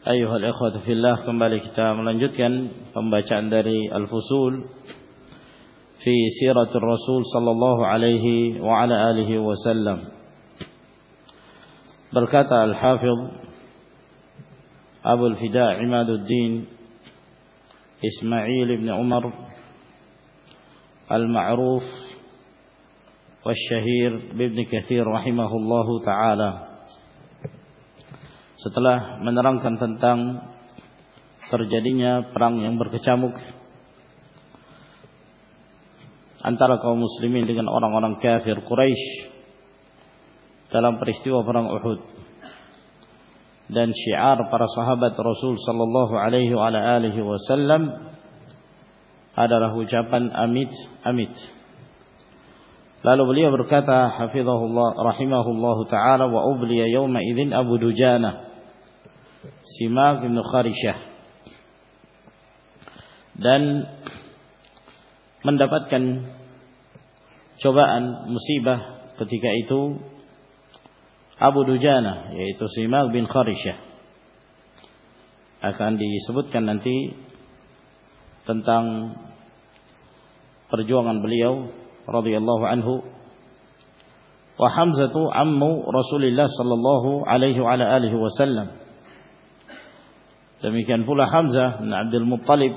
Ayuhal ikhwatu fillah kembali kita melanjutkan pembacaan dari Al-Fusul fi siratul Rasul sallallahu alaihi wa ala alihi wasallam. Berkata Al-Hafidh Abu Al-Fida Imaduddin Ismail ibn Umar Al-Ma'ruf والشهير بابن كثير رحمه الله تعالى setelah menerangkan tentang terjadinya perang yang berkecamuk antara kaum muslimin dengan orang-orang kafir Quraisy dalam peristiwa perang Uhud dan syiar para sahabat Rasul sallallahu alaihi wa alihi wasallam adalah ucapan amit amit. Lalu beliau berkata hafizahullah rahimahullahu taala wa ubliya yawma idzin Abu Dujana Simak bin Kharishah dan mendapatkan cobaan musibah ketika itu Abu Dujana yaitu Simak bin Kharishah akan disebutkan nanti tentang perjuangan beliau radhiyallahu anhu wa Hamzatu ammu Rasulillah sallallahu alaihi wa alihi wasallam Demikian pula Hamzah bin Abdul Muttalib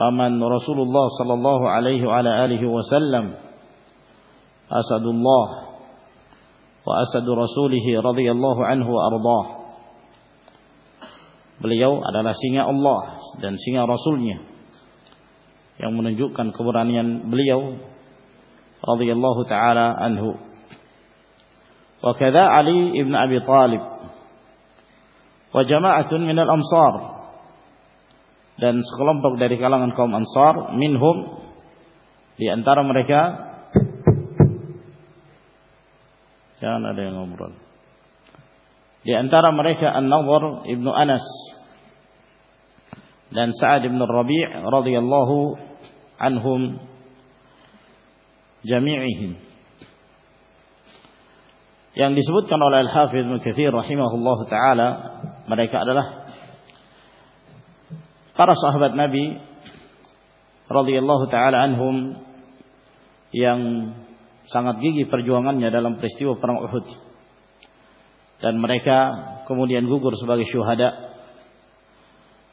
paman Rasulullah sallallahu alaihi wa alihi wasallam Asadullah wa asadu rasulih radhiyallahu anhu wa ardah Beliau adalah singa Allah dan singa Rasulnya yang menunjukkan keberanian beliau radhiyallahu taala anhu. Wa kadza Ali ibn Abi Talib wa jama'atun minal amsar. Dan sekelompok dari kalangan kaum ansar minhum di antara mereka jangan ada yang ngobrol. Di antara mereka An-Nawar ibnu Anas dan Sa'ad ibn Rabi' radhiyallahu anhum jami'ihim. Yang disebutkan oleh Al-Hafidh Ibnu Katsir rahimahullahu taala mereka adalah para sahabat Nabi radhiyallahu taala anhum yang sangat gigih perjuangannya dalam peristiwa perang Uhud. Dan mereka kemudian gugur sebagai syuhada.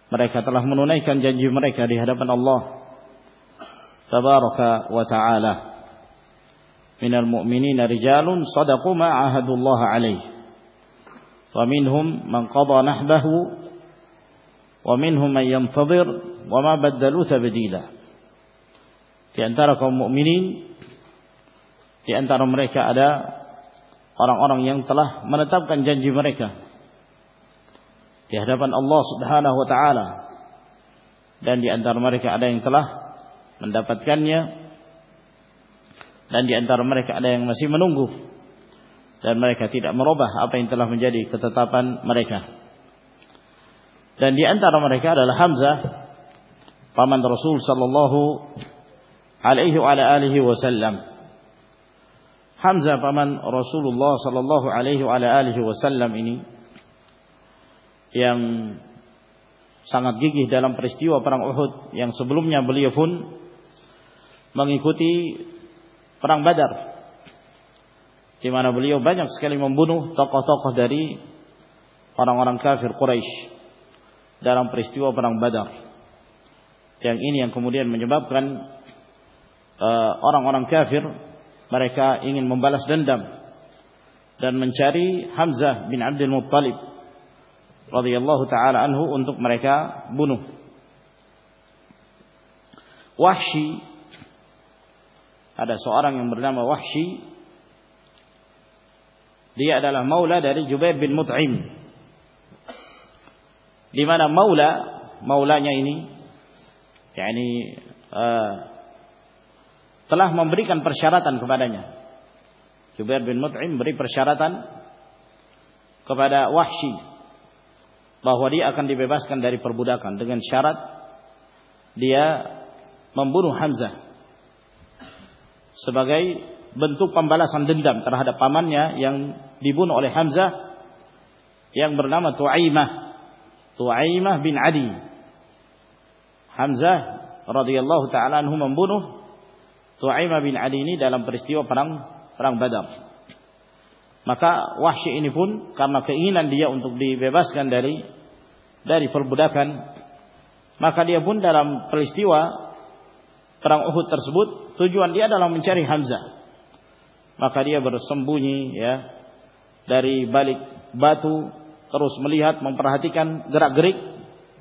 Mereka telah menunaikan janji mereka di hadapan Allah tabaraka wa taala. Minal mu'minina rijalun sadaqu ma ahadullah alaih qada nahbahu wa minhum man yantazir wa ma baddalu tabdila di antara kaum mukminin di antara mereka ada orang-orang yang telah menetapkan janji mereka di hadapan Allah Subhanahu wa taala. Dan di antara mereka ada yang telah mendapatkannya dan di antara mereka ada yang masih menunggu dan mereka tidak merubah apa yang telah menjadi ketetapan mereka. Dan di antara mereka adalah Hamzah paman Rasul sallallahu alaihi wa alihi wasallam. Hamzah paman Rasulullah sallallahu alaihi wa alihi wasallam ini yang sangat gigih dalam peristiwa perang Uhud yang sebelumnya beliau pun mengikuti perang Badar di mana beliau banyak sekali membunuh tokoh-tokoh dari orang-orang kafir Quraisy dalam peristiwa perang Badar. Yang ini yang kemudian menyebabkan uh, orang-orang uh, kafir mereka ingin membalas dendam dan mencari Hamzah bin Abdul Muttalib radhiyallahu taala anhu untuk mereka bunuh. Wahsy ada seorang yang bernama Wahsy dia adalah maula dari Jubair bin Mut'im di mana maula maulanya ini yakni uh, telah memberikan persyaratan kepadanya. Jubair bin Mut'im beri persyaratan kepada Wahsy bahwa dia akan dibebaskan dari perbudakan dengan syarat dia membunuh Hamzah sebagai bentuk pembalasan dendam terhadap pamannya yang dibunuh oleh Hamzah yang bernama Tu'aimah Tu'aimah bin Adi. Hamzah radhiyallahu taala anhu membunuh Tu'aimah bin Adi ini dalam peristiwa perang perang Badar. Maka Wahsy ini pun karena keinginan dia untuk dibebaskan dari dari perbudakan, maka dia pun dalam peristiwa perang Uhud tersebut tujuan dia adalah mencari Hamzah. Maka dia bersembunyi ya dari balik batu terus melihat memperhatikan gerak-gerik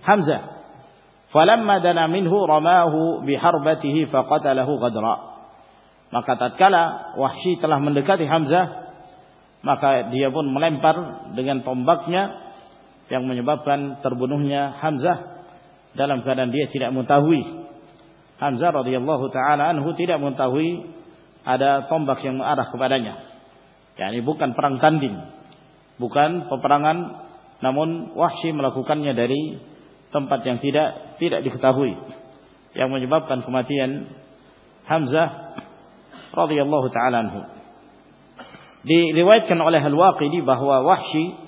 Hamzah. Falamma dana minhu ramahu biharbatihi faqatalahu ghadra. Maka tatkala Wahsy telah mendekati Hamzah, maka dia pun melempar dengan tombaknya yang menyebabkan terbunuhnya Hamzah dalam keadaan dia tidak mengetahui. Hamzah radhiyallahu taala anhu tidak mengetahui ada tombak yang mengarah kepadanya. Yani bukan perang tanding, bukan peperangan namun Wahsy melakukannya dari tempat yang tidak tidak diketahui yang menyebabkan kematian Hamzah radhiyallahu taala anhu. Diriwayatkan oleh Al-Waqidi bahwa Wahsy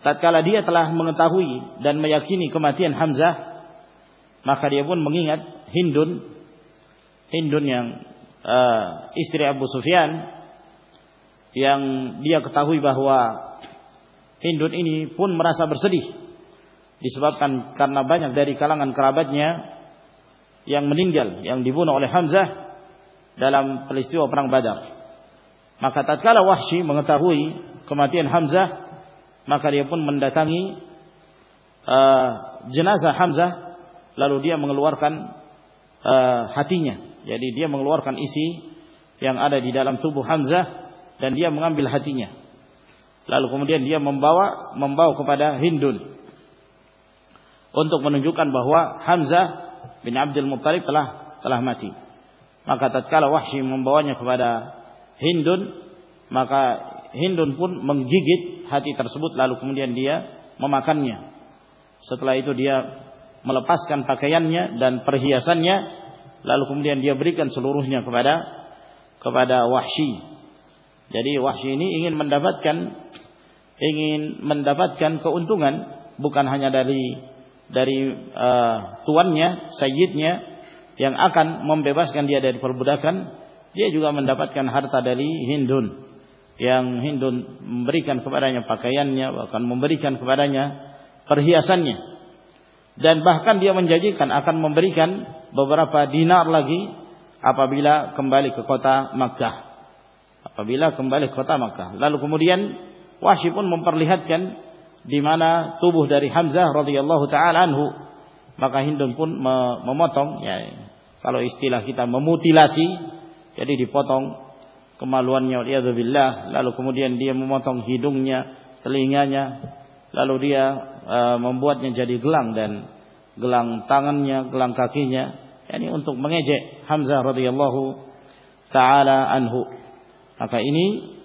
tatkala dia telah mengetahui dan meyakini kematian Hamzah maka dia pun mengingat Hindun Hindun yang uh, istri Abu Sufyan yang dia ketahui bahwa Hindun ini pun merasa bersedih disebabkan karena banyak dari kalangan kerabatnya yang meninggal yang dibunuh oleh Hamzah dalam peristiwa perang Badar. Maka tatkala Wahsy mengetahui kematian Hamzah, maka dia pun mendatangi uh, jenazah Hamzah lalu dia mengeluarkan uh, hatinya. Jadi dia mengeluarkan isi yang ada di dalam tubuh Hamzah dan dia mengambil hatinya. Lalu kemudian dia membawa membawa kepada Hindun untuk menunjukkan bahwa Hamzah bin Abdul Muttalib telah telah mati. Maka tatkala Wahsy membawanya kepada Hindun, maka Hindun pun menggigit hati tersebut lalu kemudian dia memakannya. Setelah itu dia melepaskan pakaiannya dan perhiasannya lalu kemudian dia berikan seluruhnya kepada kepada Wahsy jadi Wahsy ini ingin mendapatkan ingin mendapatkan keuntungan bukan hanya dari dari uh, tuannya, sayyidnya yang akan membebaskan dia dari perbudakan, dia juga mendapatkan harta dari Hindun yang Hindun memberikan kepadanya pakaiannya, bahkan memberikan kepadanya perhiasannya. Dan bahkan dia menjanjikan akan memberikan beberapa dinar lagi apabila kembali ke kota Makkah apabila kembali ke kota Makkah. Lalu kemudian Wahsy pun memperlihatkan di mana tubuh dari Hamzah radhiyallahu taala anhu. Maka Hindun pun memotong ya kalau istilah kita memutilasi jadi dipotong kemaluannya waliyadzubillah lalu kemudian dia memotong hidungnya, telinganya, lalu dia uh, membuatnya jadi gelang dan gelang tangannya, gelang kakinya, ini untuk mengejek Hamzah radhiyallahu taala anhu. Maka ini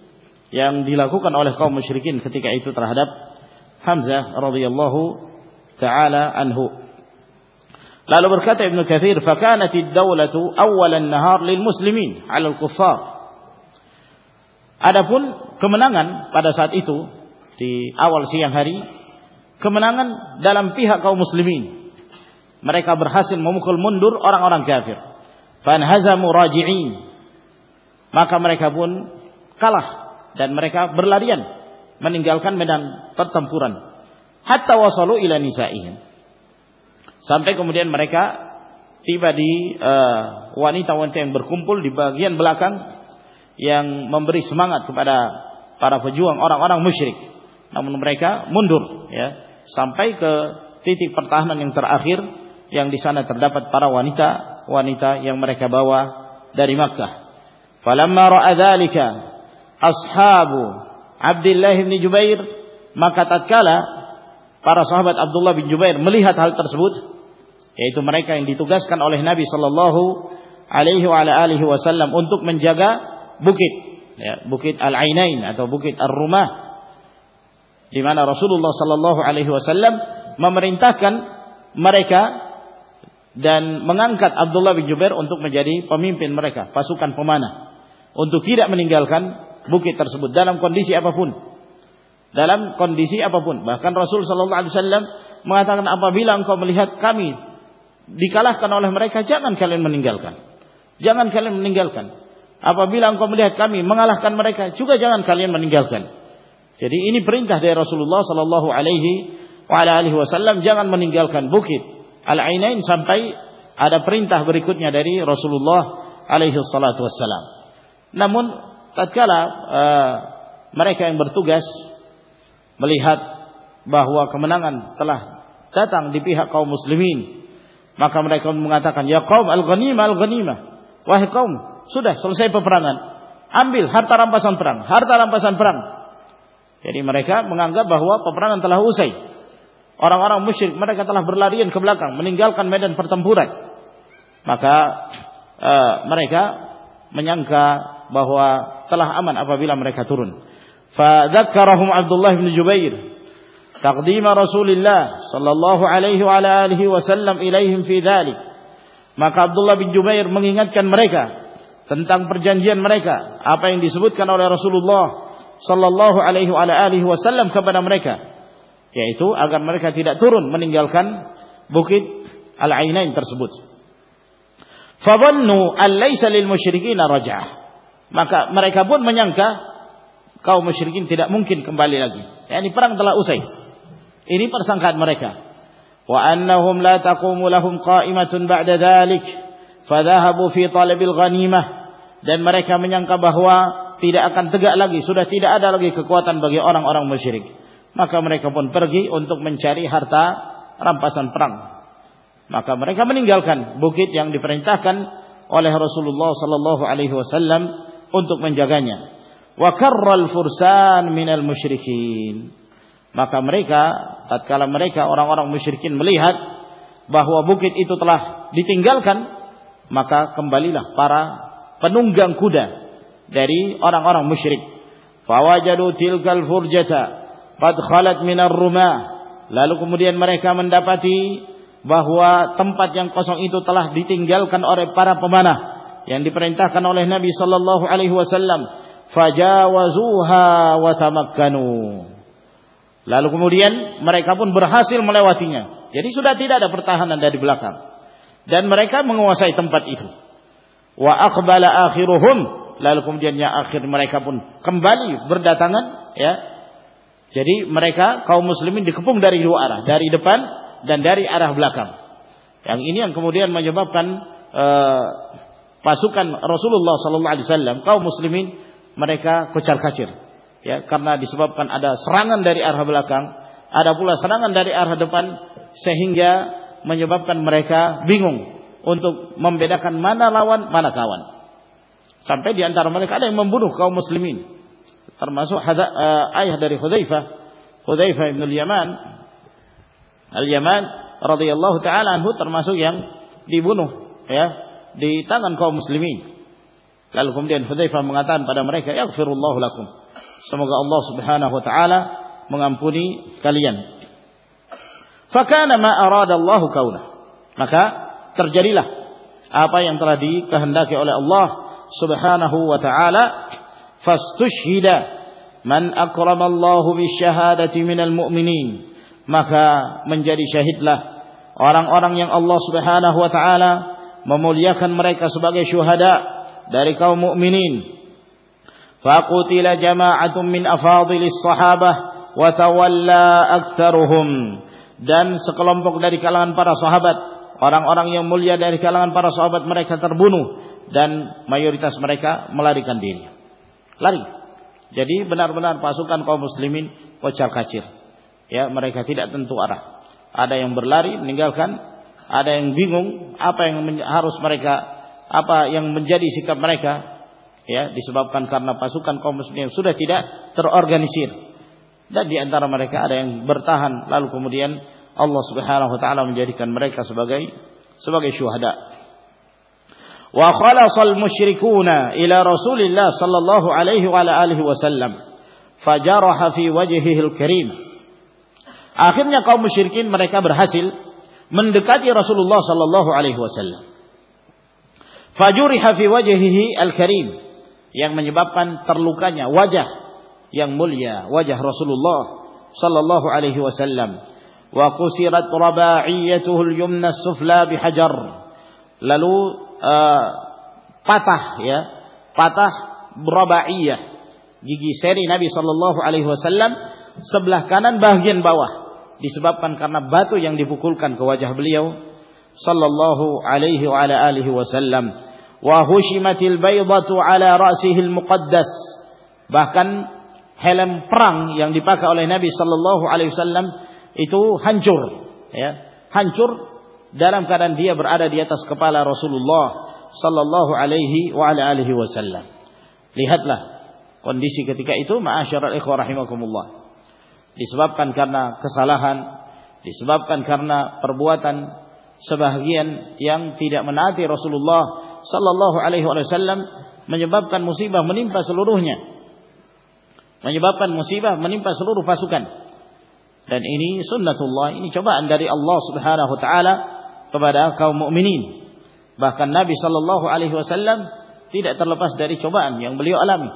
yang dilakukan oleh kaum musyrikin ketika itu terhadap Hamzah radhiyallahu taala anhu. Lalu berkata Ibnu Katsir, "Fakanat ad-dawlatu awwal an-nahar lil muslimin 'ala al-kuffar." Adapun kemenangan pada saat itu di awal siang hari, kemenangan dalam pihak kaum muslimin. Mereka berhasil memukul mundur orang-orang kafir. Fanhazamu raji'in maka mereka pun kalah dan mereka berlarian meninggalkan medan pertempuran. Hatta wasalu ila nisaihim. Sampai kemudian mereka tiba di eh, wanita-wanita uh, yang berkumpul di bagian belakang yang memberi semangat kepada para pejuang orang-orang musyrik. Namun mereka mundur ya sampai ke titik pertahanan yang terakhir yang di sana terdapat para wanita wanita yang mereka bawa dari Makkah Falamma ra'a dzalika ashabu Abdullah bin Jubair maka tatkala para sahabat Abdullah bin Jubair melihat hal tersebut yaitu mereka yang ditugaskan oleh Nabi sallallahu alaihi wa alihi wasallam untuk menjaga bukit ya, bukit Al-Ainain atau bukit Ar-Rumah di mana Rasulullah sallallahu alaihi wasallam memerintahkan mereka dan mengangkat Abdullah bin Jubair untuk menjadi pemimpin mereka, pasukan pemanah untuk tidak meninggalkan bukit tersebut dalam kondisi apa pun. Dalam kondisi apa pun. Bahkan Rasul sallallahu alaihi wasallam mengatakan apabila engkau melihat kami dikalahkan oleh mereka jangan kalian meninggalkan. Jangan kalian meninggalkan. Apabila engkau melihat kami mengalahkan mereka juga jangan kalian meninggalkan. Jadi ini perintah dari Rasulullah sallallahu alaihi wasallam jangan meninggalkan bukit Al-Ainain sampai ada perintah berikutnya dari Rasulullah alaihi salatu wassalam. Namun tatkala uh, mereka yang bertugas melihat bahwa kemenangan telah datang di pihak kaum muslimin, maka mereka mengatakan, "Ya kaum al-ghanimah al-ghanimah." Wahai kaum, sudah selesai peperangan. Ambil harta rampasan perang, harta rampasan perang. Jadi mereka menganggap bahwa peperangan telah usai orang-orang musyrik mereka telah berlarian ke belakang meninggalkan medan pertempuran maka uh, mereka menyangka bahwa telah aman apabila mereka turun fadzakkarahum Abdullah bin Jubair taqdim Rasulullah sallallahu alaihi wa alihi wasallam ilaihim fi dhalik maka Abdullah bin Jubair mengingatkan mereka tentang perjanjian mereka apa yang disebutkan oleh Rasulullah sallallahu alaihi wa alihi wasallam kepada mereka yaitu agar mereka tidak turun meninggalkan bukit Al-Ainain tersebut. Fadhannu an laisa lil musyrikin raj'ah. Maka mereka pun menyangka kaum musyrikin tidak mungkin kembali lagi. Yani perang telah usai. Ini persangkaan mereka. Wa annahum la taqumu lahum qa'imatun ba'da dhalik. Fadhahabu fi talabil ghanimah. Dan mereka menyangka bahwa tidak akan tegak lagi, sudah tidak ada lagi kekuatan bagi orang-orang musyrik maka mereka pun pergi untuk mencari harta rampasan perang. Maka mereka meninggalkan bukit yang diperintahkan oleh Rasulullah sallallahu alaihi wasallam untuk menjaganya. Wa karral fursan minal musyrikin. Maka mereka tatkala mereka orang-orang musyrikin melihat bahwa bukit itu telah ditinggalkan, maka kembalilah para penunggang kuda dari orang-orang musyrik. Fawajadu tilkal furjata qad khalat minar rumah lalu kemudian mereka mendapati bahwa tempat yang kosong itu telah ditinggalkan oleh para pemanah yang diperintahkan oleh Nabi sallallahu alaihi wasallam fajawazuha wa tamakkanu. Lalu kemudian mereka pun berhasil melewatinya. Jadi sudah tidak ada pertahanan dari belakang. Dan mereka menguasai tempat itu. Wa aqbala akhiruhum. Lalu kemudian yang akhir mereka pun kembali berdatangan ya. Jadi mereka kaum muslimin dikepung dari dua arah, dari depan dan dari arah belakang. Yang ini yang kemudian menyebabkan uh, pasukan Rasulullah sallallahu alaihi wasallam kaum muslimin mereka kocar-kacir. Ya, karena disebabkan ada serangan dari arah belakang, ada pula serangan dari arah depan sehingga menyebabkan mereka bingung untuk membedakan mana lawan, mana kawan. Sampai di antara mereka ada yang membunuh kaum muslimin termasuk hada, uh, ayah dari Hudzaifah Hudzaifah bin Al-Yaman Al-Yaman radhiyallahu taala anhu termasuk yang dibunuh ya di tangan kaum muslimin. Lalu kemudian Hudzaifah mengatakan pada mereka yaghfirullahu lakum. Semoga Allah Subhanahu wa taala mengampuni kalian. Fakana ma arada Allah kauna maka terjadilah apa yang telah dikehendaki oleh Allah Subhanahu wa taala. Fastushhida man akramallahu bisyahadati minal mu'minin. Maka menjadi syahidlah orang-orang yang Allah Subhanahu wa taala memuliakan mereka sebagai syuhada dari kaum mukminin faqutila jama'atun min afadilis sahabah wa tawalla aktsaruhum dan sekelompok dari kalangan para sahabat orang-orang yang mulia dari kalangan para sahabat mereka terbunuh dan mayoritas mereka melarikan diri lari. Jadi benar-benar pasukan kaum muslimin kocar kacir. Ya, mereka tidak tentu arah. Ada yang berlari meninggalkan, ada yang bingung apa yang harus mereka apa yang menjadi sikap mereka ya disebabkan karena pasukan kaum muslimin sudah tidak terorganisir dan di antara mereka ada yang bertahan lalu kemudian Allah Subhanahu wa taala menjadikan mereka sebagai sebagai syuhada. Wa khalasal musyrikuna ila Rasulillah sallallahu alaihi wa ala alihi wasallam fajaraha fi wajhihi al-karim. Akhirnya kaum musyrikin mereka berhasil mendekati Rasulullah sallallahu alaihi wasallam. Fajuriha fi wajhihi al-karim yang menyebabkan terlukanya wajah yang mulia, wajah Rasulullah sallallahu alaihi wasallam. Wa qusirat rabaiyatuhu al-yumna as-sufla bihajar. Lalu uh, patah ya, patah rabaiyah gigi seri Nabi sallallahu alaihi wasallam sebelah kanan bagian bawah disebabkan karena batu yang dipukulkan ke wajah beliau sallallahu alaihi wa ala alihi wasallam. Wa hushimatil baydatu ala ra'sihi muqaddas. Bahkan helm perang yang dipakai oleh Nabi sallallahu alaihi wasallam itu hancur ya. Hancur dalam keadaan dia berada di atas kepala Rasulullah sallallahu alaihi wa ala alihi wasallam. Lihatlah kondisi ketika itu ma'asyiral ikhwah rahimakumullah disebabkan karena kesalahan disebabkan karena perbuatan sebahagian yang tidak menaati Rasulullah sallallahu alaihi wasallam menyebabkan musibah menimpa seluruhnya. Menyebabkan musibah menimpa seluruh pasukan. Dan ini sunnatullah, ini cobaan dari Allah Subhanahu wa taala kepada kaum mukminin. Bahkan Nabi sallallahu alaihi wasallam tidak terlepas dari cobaan yang beliau alami.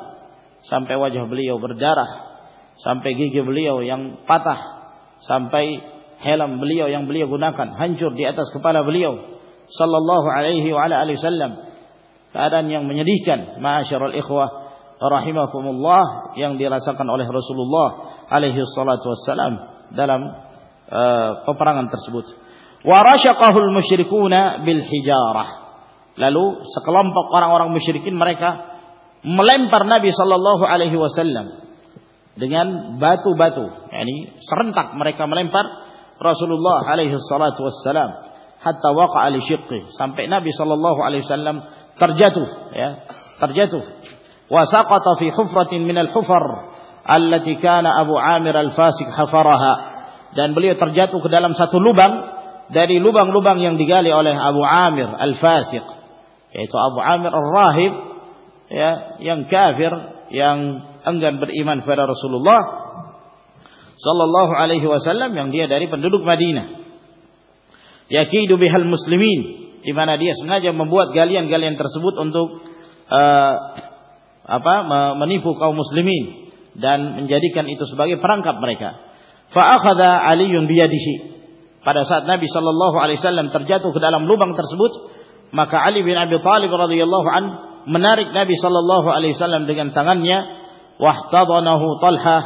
Sampai wajah beliau berdarah, sampai gigi beliau yang patah, sampai helm beliau yang beliau gunakan hancur di atas kepala beliau. Sallallahu alaihi wa ala alihi wasallam. Keadaan yang menyedihkan. Ma'asyiral ikhwah rahimakumullah. Yang dirasakan oleh Rasulullah alaihi salatu wassalam dalam uh, peperangan tersebut. Wa rasyaqahul musyrikuna bil hijarah. Lalu sekelompok orang-orang musyrikin mereka melempar Nabi sallallahu alaihi wasallam dengan batu-batu. Yakni serentak mereka melempar Rasulullah alaihi salatu wassalam hatta waqa'a li syiqqi sampai Nabi sallallahu alaihi wasallam terjatuh ya terjatuh. Wa saqata fi hufratin min al-hufar allati kana Abu Amir al-Fasik hafaraha. Dan beliau terjatuh ke dalam satu lubang dari lubang-lubang yang digali oleh Abu Amir al-Fasik yaitu Abu Amir al-Rahib ya yang kafir yang enggan beriman kepada Rasulullah sallallahu alaihi wasallam yang dia dari penduduk Madinah yakidu bihal muslimin di mana dia sengaja membuat galian-galian tersebut untuk uh, apa menipu kaum muslimin dan menjadikan itu sebagai perangkap mereka. Fa akhadha Aliun biyadihi. Pada saat Nabi sallallahu alaihi wasallam terjatuh ke dalam lubang tersebut, maka Ali bin Abi Thalib radhiyallahu an menarik Nabi sallallahu alaihi wasallam dengan tangannya wahtadanahu Talha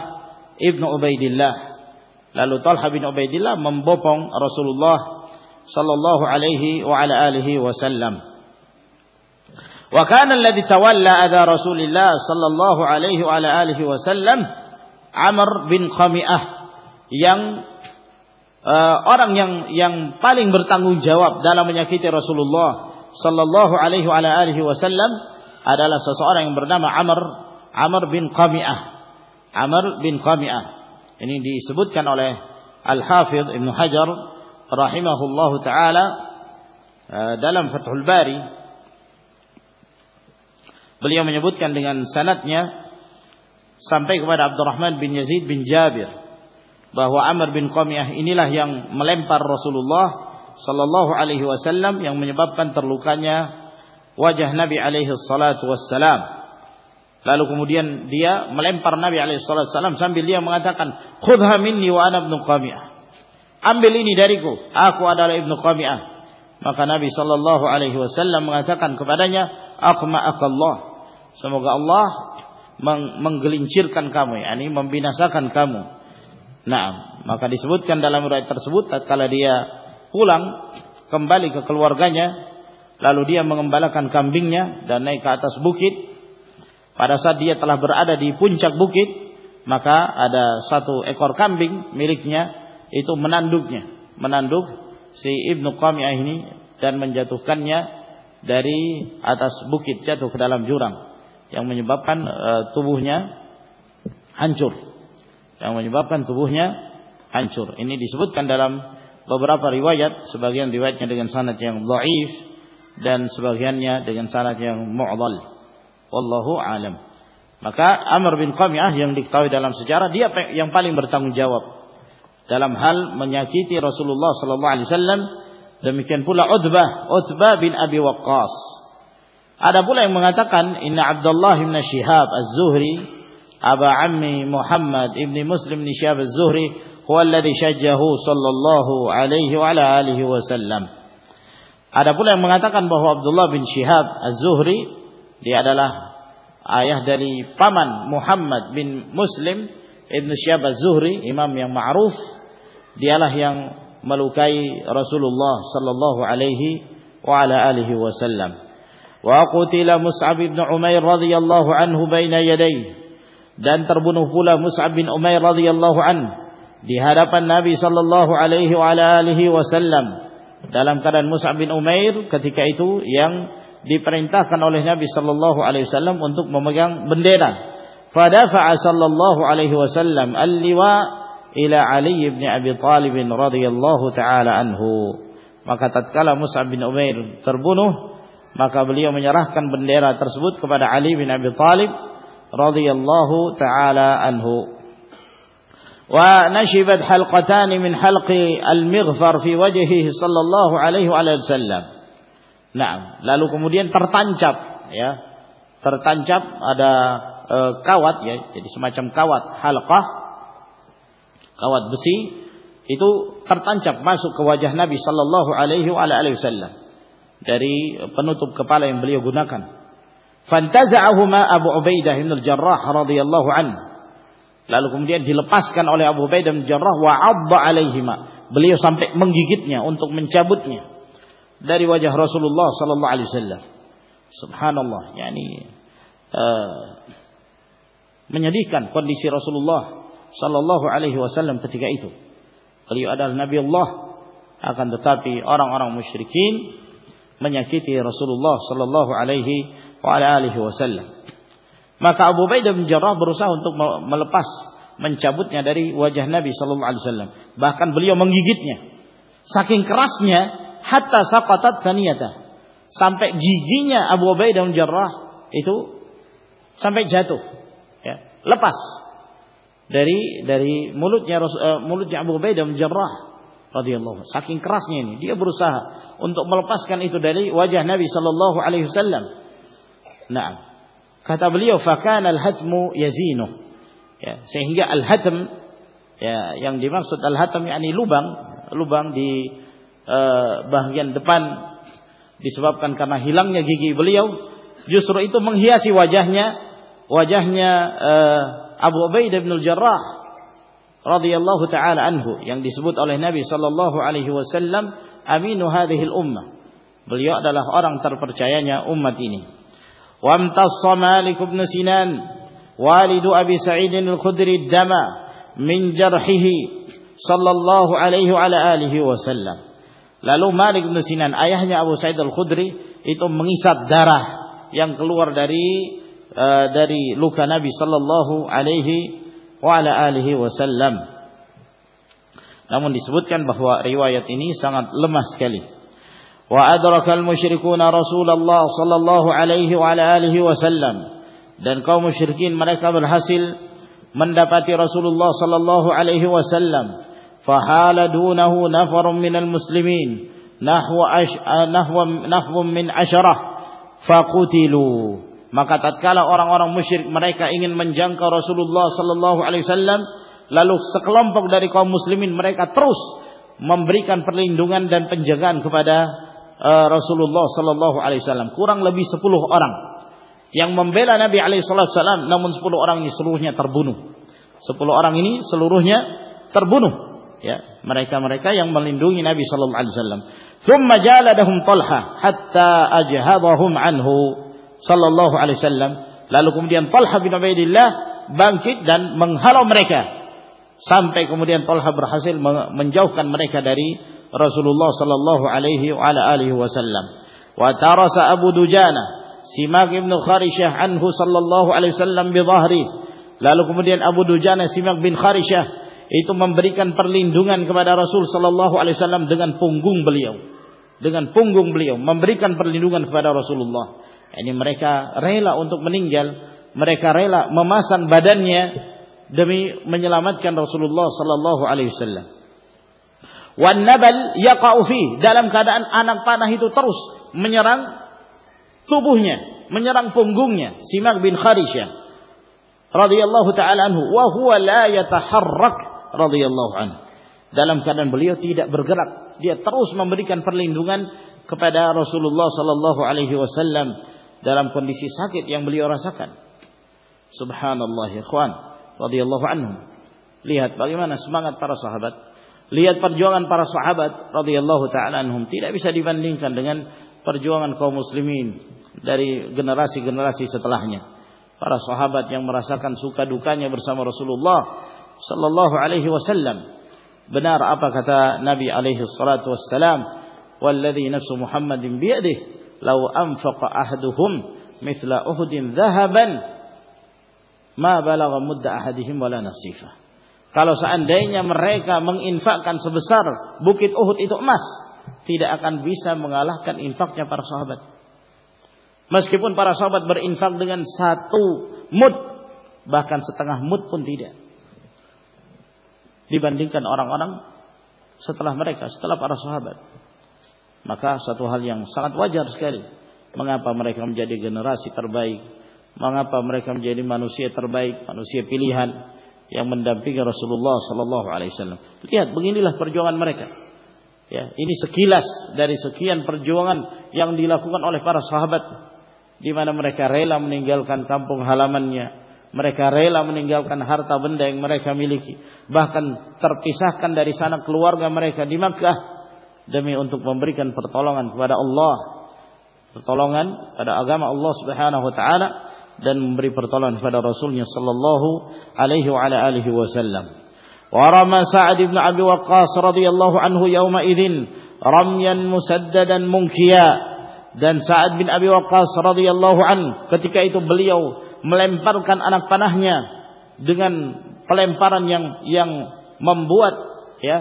ibnu Ubaidillah. Lalu Talha bin Ubaidillah membopong Rasulullah sallallahu alaihi wa ala alihi wasallam. Wa kana alladhi tawalla adha Rasulillah sallallahu alaihi wa ala alihi wasallam Amr bin Khami'ah yang uh, orang yang yang paling bertanggung jawab dalam menyakiti Rasulullah sallallahu alaihi wa ala alihi wasallam adalah seseorang yang bernama Amr Amr bin Khami'ah. Amr bin Khami'ah. Ini disebutkan oleh Al-Hafidh Ibn Hajar rahimahullahu taala eh, dalam Fathul Bari beliau menyebutkan dengan sanatnya sampai kepada Abdurrahman bin Yazid bin Jabir bahwa Amr bin Qamiyah inilah yang melempar Rasulullah sallallahu alaihi wasallam yang menyebabkan terlukanya wajah Nabi alaihi salatu wassalam Lalu kemudian dia melempar Nabi alaihi salatu wassalam sambil dia mengatakan, "Khudha minni wa ana ibnu Qamiyah." ambil ini dariku aku adalah ibnu Qami'ah. Maka Nabi sallallahu alaihi wasallam mengatakan kepadanya akhma'akallah semoga Allah meng menggelincirkan kamu yakni membinasakan kamu. Nah maka disebutkan dalam riwayat tersebut tatkala dia pulang kembali ke keluarganya lalu dia mengembalakan kambingnya dan naik ke atas bukit pada saat dia telah berada di puncak bukit maka ada satu ekor kambing miliknya itu menanduknya, menanduk si Ibnu Qamiyah ini dan menjatuhkannya dari atas bukit jatuh ke dalam jurang yang menyebabkan uh, tubuhnya hancur. yang menyebabkan tubuhnya hancur. Ini disebutkan dalam beberapa riwayat, sebagian riwayatnya dengan sanad yang dhaif dan sebagiannya dengan sanad yang mu'dhal. Wallahu alam. Maka Amr bin Qamiyah yang diketahui dalam sejarah dia yang paling bertanggung jawab dalam hal menyakiti Rasulullah sallallahu alaihi wasallam. Demikian pula Utbah Utbah bin Abi Waqqas. Ada pula yang mengatakan inna Abdullah bin Shihab Az-Zuhri Aba Ammi Muhammad ibni Muslim bin Shihab Az-Zuhri huwa alladhi shajjahu sallallahu alaihi wa ala alihi wasallam. Ada pula yang mengatakan bahwa Abdullah bin Shihab Az-Zuhri dia adalah ayah dari paman Muhammad bin Muslim Ibn Syihab Az-Zuhri, imam yang ma'ruf. Dialah yang melukai Rasulullah sallallahu alaihi wa ala alihi wasallam. Wa qutila Mus'ab bin Umair radhiyallahu anhu baina yadayhi. Dan terbunuh pula Mus'ab bin Umair radhiyallahu anhu di hadapan Nabi sallallahu alaihi wa ala alihi wasallam. Dalam keadaan Mus'ab bin Umair ketika itu yang diperintahkan oleh Nabi sallallahu alaihi wasallam untuk memegang bendera. Fadafa'a sallallahu alaihi wasallam al-liwa ila Ali bin Abi Talib radhiyallahu taala anhu. Maka tatkala Mus'ab bin Umair terbunuh, maka beliau menyerahkan bendera tersebut kepada Ali bin Abi Talib radhiyallahu taala anhu. Nashibat halqatan min halqi al-mighfar fi wajhihi sallallahu alaihi wasallam. Nah, lalu kemudian tertancap ya. Tertancap ada e, kawat ya, jadi semacam kawat halqah kawat besi itu tertancap masuk ke wajah Nabi sallallahu alaihi wasallam dari penutup kepala yang beliau gunakan. Fantaza'ahuma Abu Ubaidah bin Al-Jarrah radhiyallahu anhu. Lalu kemudian dilepaskan oleh Abu Ubaidah bin Jarrah wa 'adda alaihima. Beliau sampai menggigitnya untuk mencabutnya dari wajah Rasulullah sallallahu alaihi wasallam. Subhanallah, yakni uh, menyedihkan kondisi Rasulullah sallallahu alaihi wasallam ketika itu. Beliau adalah nabi Allah akan tetapi orang-orang musyrikin menyakiti Rasulullah sallallahu alaihi wa alihi wasallam. Maka Abu Baidah bin Jarrah berusaha untuk melepas mencabutnya dari wajah Nabi sallallahu alaihi wasallam. Bahkan beliau menggigitnya. Saking kerasnya hatta saqatat thaniyata. Sampai giginya Abu Ubaidah bin Jarrah itu sampai jatuh. Ya, lepas dari dari mulutnya uh, mulutnya Abu Ubaidah bin Jarrah radhiyallahu saking kerasnya ini dia berusaha untuk melepaskan itu dari wajah Nabi sallallahu alaihi wasallam. Nah, kata beliau fakana al-hatmu yazinu. Ya, sehingga al-hatm ya yang dimaksud al-hatm yakni lubang, lubang di bagian depan. Disebabkan karena hilangnya gigi beliau justru itu menghiasi wajahnya wajahnya uh, Abu Ubaidah bin Al-Jarrah radhiyallahu taala anhu yang disebut oleh Nabi sallallahu alaihi wasallam aminu hadhihi ummah beliau adalah orang terpercayanya umat ini. Wa amtassa Malik Sinan walidu Abi Sa'id al-Khudri dama min jarhihi sallallahu alaihi wa alihi wasallam Lalu Malik bin Sinan, ayahnya Abu Sa'id Al-Khudri itu mengisap darah yang keluar dari uh, dari luka Nabi sallallahu alaihi wa alihi wasallam. Namun disebutkan bahwa riwayat ini sangat lemah sekali. Wa adraka al-musyrikuuna Rasulullah sallallahu alaihi wa ala alihi wasallam. Dan kaum musyrikin mereka berhasil mendapati Rasulullah sallallahu alaihi wasallam فحال دونه نفر من المسلمين نحو أش... نحو نحو من عشرة فقتلوا maka tatkala orang-orang musyrik mereka ingin menjangkau Rasulullah sallallahu alaihi wasallam lalu sekelompok dari kaum muslimin mereka terus memberikan perlindungan dan penjagaan kepada uh, Rasulullah sallallahu alaihi wasallam kurang lebih 10 orang yang membela Nabi alaihi wasallam namun 10 orang ini seluruhnya terbunuh 10 orang ini seluruhnya terbunuh ya mereka-mereka yang melindungi Nabi sallallahu alaihi wasallam. Thumma jaladahum Talha hatta ajhabahum anhu sallallahu alaihi wasallam. Lalu kemudian Talha bin Ubaidillah bangkit dan menghalau mereka. Sampai kemudian Talha berhasil menjauhkan mereka dari Rasulullah sallallahu alaihi wa alihi wasallam. Wa tarasa Abu Dujana Simak ibn Kharishah anhu sallallahu alaihi wasallam bi dhahri. Lalu kemudian Abu Dujana Simak bin Kharishah itu memberikan perlindungan kepada Rasul sallallahu alaihi wasallam dengan punggung beliau. Dengan punggung beliau memberikan perlindungan kepada Rasulullah. Ini mereka rela untuk meninggal, mereka rela memasang badannya demi menyelamatkan Rasulullah sallallahu alaihi wasallam. Wan nabal yaqa'u fi dalam keadaan anak panah itu terus menyerang tubuhnya, menyerang punggungnya Simak bin Kharishah radhiyallahu taala anhu wa huwa la yataharrak radhiyallahu anhu. Dalam keadaan beliau tidak bergerak. Dia terus memberikan perlindungan kepada Rasulullah sallallahu alaihi wasallam dalam kondisi sakit yang beliau rasakan. Subhanallah ya ikhwan radhiyallahu anhum. Lihat bagaimana semangat para sahabat. Lihat perjuangan para sahabat radhiyallahu taala anhum. Tidak bisa dibandingkan dengan perjuangan kaum muslimin dari generasi-generasi setelahnya. Para sahabat yang merasakan suka dukanya bersama Rasulullah sallallahu alaihi wasallam. Benar apa kata Nabi alaihi salatu wassalam, "Walladzi nafsu Muhammadin biyadihi, law anfaqa ahaduhum mithla Uhudin dhahaban, ma balagha mudda ahadihim wala nasifa." Kalau seandainya mereka menginfakkan sebesar bukit Uhud itu emas, tidak akan bisa mengalahkan infaknya para sahabat. Meskipun para sahabat berinfak dengan satu mud, bahkan setengah mud pun tidak. Dibandingkan orang-orang setelah mereka, setelah para sahabat. Maka satu hal yang sangat wajar sekali. Mengapa mereka menjadi generasi terbaik. Mengapa mereka menjadi manusia terbaik, manusia pilihan yang mendampingi Rasulullah sallallahu alaihi wasallam. Lihat, beginilah perjuangan mereka. Ya, ini sekilas dari sekian perjuangan yang dilakukan oleh para sahabat di mana mereka rela meninggalkan kampung halamannya, mereka rela meninggalkan harta benda yang mereka miliki, bahkan terpisahkan dari sana keluarga mereka di Makkah demi untuk memberikan pertolongan kepada Allah, pertolongan pada agama Allah Subhanahu wa taala dan memberi pertolongan kepada Rasulnya sallallahu alaihi wa ala alihi wasallam. Wa Sa'ad bin Abi Waqqas radhiyallahu anhu yawma idzin ramyan musaddadan munkiya. Dan Sa'ad bin Abi Waqqas radhiyallahu an ketika itu beliau melemparkan anak panahnya dengan pelemparan yang yang membuat ya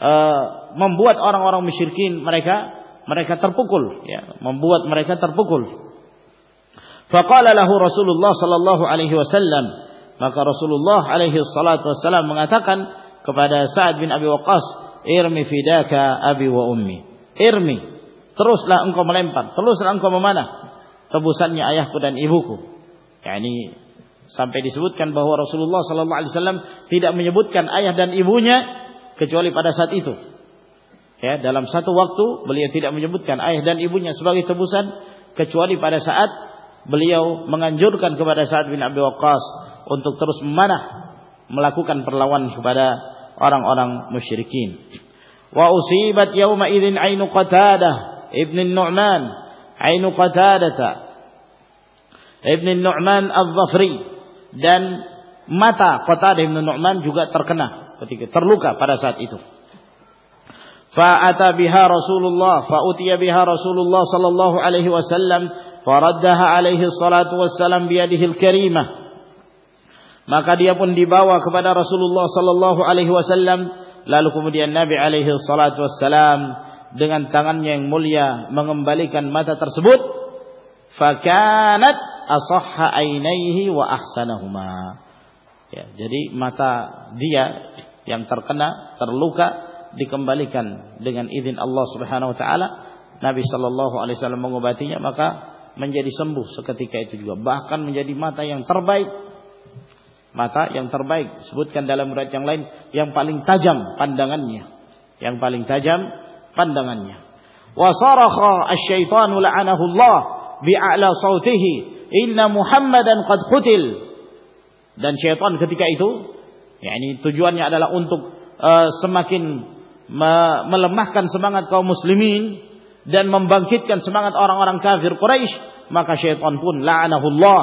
uh, membuat orang-orang musyrikin mereka mereka terpukul ya membuat mereka terpukul faqala lahu Rasulullah sallallahu alaihi wasallam maka Rasulullah alaihi salatu wasallam mengatakan kepada Sa'ad bin Abi Waqqas irmi fidaka abi wa ummi irmi Teruslah engkau melempar, teruslah engkau memanah tebusannya ayahku dan ibuku. Ya ini sampai disebutkan bahwa Rasulullah sallallahu alaihi wasallam tidak menyebutkan ayah dan ibunya kecuali pada saat itu. Ya, dalam satu waktu beliau tidak menyebutkan ayah dan ibunya sebagai tebusan kecuali pada saat beliau menganjurkan kepada saat bin Abi Waqqas untuk terus memanah melakukan perlawanan kepada orang-orang musyrikin. Wa usibat yauma idzin ainu Qatadah ibn Nu'man ainu Qatadah Ibn Nu'man Al-Zafri dan mata kota Ibn Nu'man juga terkena ketika terluka pada saat itu. Fa'ata biha Rasulullah fa'utiya biha Rasulullah sallallahu alaihi wasallam faraddaha alaihi salatu wassalam biyadihi al-karimah. Maka dia pun dibawa kepada Rasulullah sallallahu alaihi wasallam lalu kemudian Nabi alaihi salatu wassalam dengan tangannya yang mulia mengembalikan mata tersebut fakanat asahha ainaihi wa ahsanahuma. Ya jadi mata dia yang terkena terluka dikembalikan dengan izin Allah Subhanahu wa taala. Nabi sallallahu alaihi wasallam mengobatinya maka menjadi sembuh seketika itu juga. Bahkan menjadi mata yang terbaik. Mata yang terbaik sebutkan dalam riwayat yang lain yang paling tajam pandangannya. Yang paling tajam pandangannya. Wa sarakha asy-syaitanu la'anahu Allah bi'a'la sautihi inna Muhammadan qad qutil. Dan syaitan ketika itu yakni tujuannya adalah untuk uh, semakin me melemahkan semangat kaum muslimin dan membangkitkan semangat orang-orang kafir Quraisy, maka syaitan pun la'anahu Allah.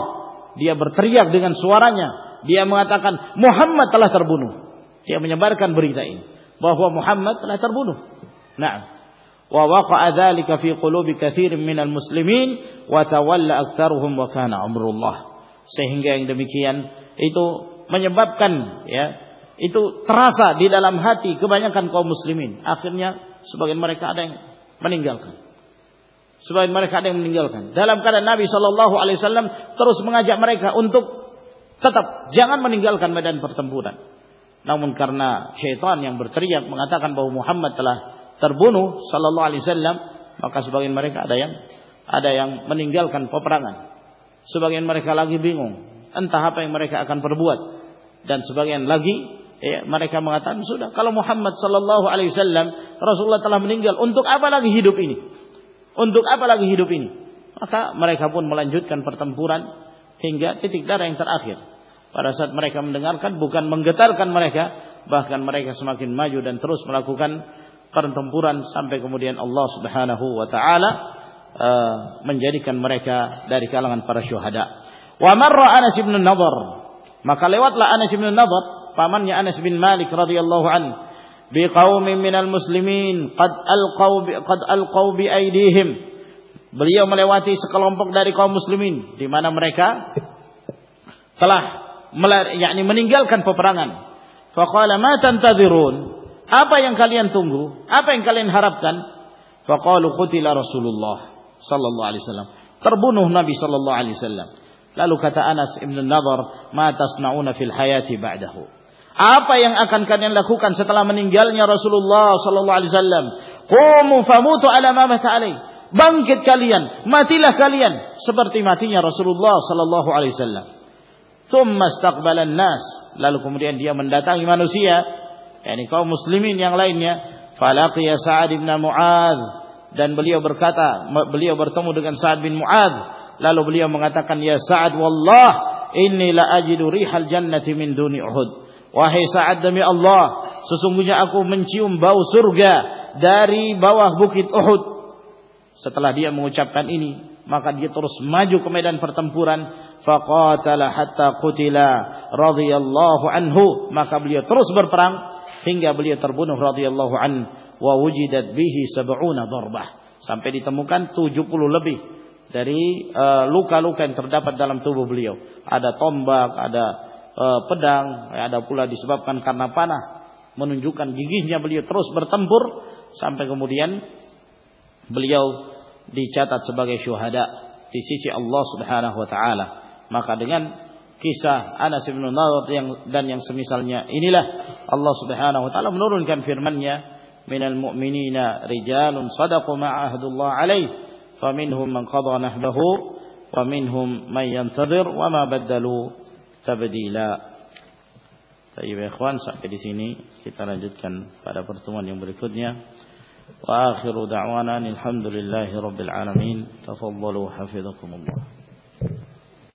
Dia berteriak dengan suaranya, dia mengatakan Muhammad telah terbunuh. Dia menyebarkan berita ini bahwa Muhammad telah terbunuh. Nah, wa waqa'a dzalika fi qulubi katsirin minal muslimin wa tawalla aktsaruhum wa kana amrullah. Sehingga yang demikian itu menyebabkan ya itu terasa di dalam hati kebanyakan kaum muslimin. Akhirnya sebagian mereka ada yang meninggalkan. Sebagian mereka ada yang meninggalkan. Dalam keadaan Nabi Shallallahu Alaihi Wasallam terus mengajak mereka untuk tetap jangan meninggalkan medan pertempuran. Namun karena syaitan yang berteriak mengatakan bahwa Muhammad telah terbunuh Shallallahu Alaihi Wasallam, maka sebagian mereka ada yang ada yang meninggalkan peperangan. Sebagian mereka lagi bingung, entah apa yang mereka akan perbuat. Dan sebagian lagi ya, mereka mengatakan sudah kalau Muhammad sallallahu alaihi wasallam Rasulullah telah meninggal untuk apa lagi hidup ini untuk apa lagi hidup ini maka mereka pun melanjutkan pertempuran hingga titik darah yang terakhir pada saat mereka mendengarkan bukan menggetarkan mereka bahkan mereka semakin maju dan terus melakukan pertempuran sampai kemudian Allah Subhanahu wa taala uh, menjadikan mereka dari kalangan para syuhada. Wa marra Anas bin Nadhr. Maka lewatlah Anas bin Nadhr pamannya Anas bin Malik radhiyallahu an biqaumin minal muslimin qad alqaw qad alqaw bi aidihim beliau melewati sekelompok dari kaum muslimin di mana mereka telah yakni meninggalkan peperangan. Faqala ma tantadhirun? Apa yang kalian tunggu? Apa yang kalian harapkan? Faqalu qutila rasulullah sallallahu alaihi wasallam. Terbunuh nabi sallallahu alaihi wasallam. Lalu kata Anas ibn Nadhr ma tasnauna fil hayati ba'dahu. Apa yang akan kalian lakukan setelah meninggalnya Rasulullah sallallahu alaihi wasallam? Qumu famutu ala ma mata Bangkit kalian, matilah kalian. Seperti matinya Rasulullah sallallahu alaihi wasallam. Tsumma istaqbala nas lalu kemudian dia mendatangi manusia, yakni kaum muslimin yang lainnya. Falaqiya Sa'ad bin Mu'adz dan beliau berkata, beliau bertemu dengan Sa'ad bin Mu'adz, lalu beliau mengatakan, "Ya Sa'ad, wallah inni la ajidu rihal jannati min duni Uhud." Wahai Sa'ad demi Allah, sesungguhnya aku mencium bau surga dari bawah bukit Uhud. Setelah dia mengucapkan ini, maka dia terus maju ke medan pertempuran. Faqatala hatta qutila radhiyallahu anhu. Maka beliau terus berperang hingga beliau terbunuh radhiyallahu an wa wujidat bihi sab'una darbah. Sampai ditemukan 70 lebih dari uh, luka-luka uh, yang terdapat dalam tubuh beliau. Ada tombak, ada e, pedang, ya, ada pula disebabkan karena panah, menunjukkan gigihnya beliau terus bertempur sampai kemudian beliau dicatat sebagai syuhada di sisi Allah Subhanahu wa taala. Maka dengan kisah Anas bin Nadhr yang dan yang semisalnya inilah Allah Subhanahu wa taala menurunkan firman-Nya minal mu'minina rijalun sadaqu ma ahdullah alaih faminhum man qada nahbahu wa minhum man yantadhir wa ma badalu tabdila. Baik ya ikhwan sampai di sini kita lanjutkan pada pertemuan yang berikutnya. Wa akhiru da'wana alhamdulillahi rabbil alamin. Tafadhalu hafizakumullah.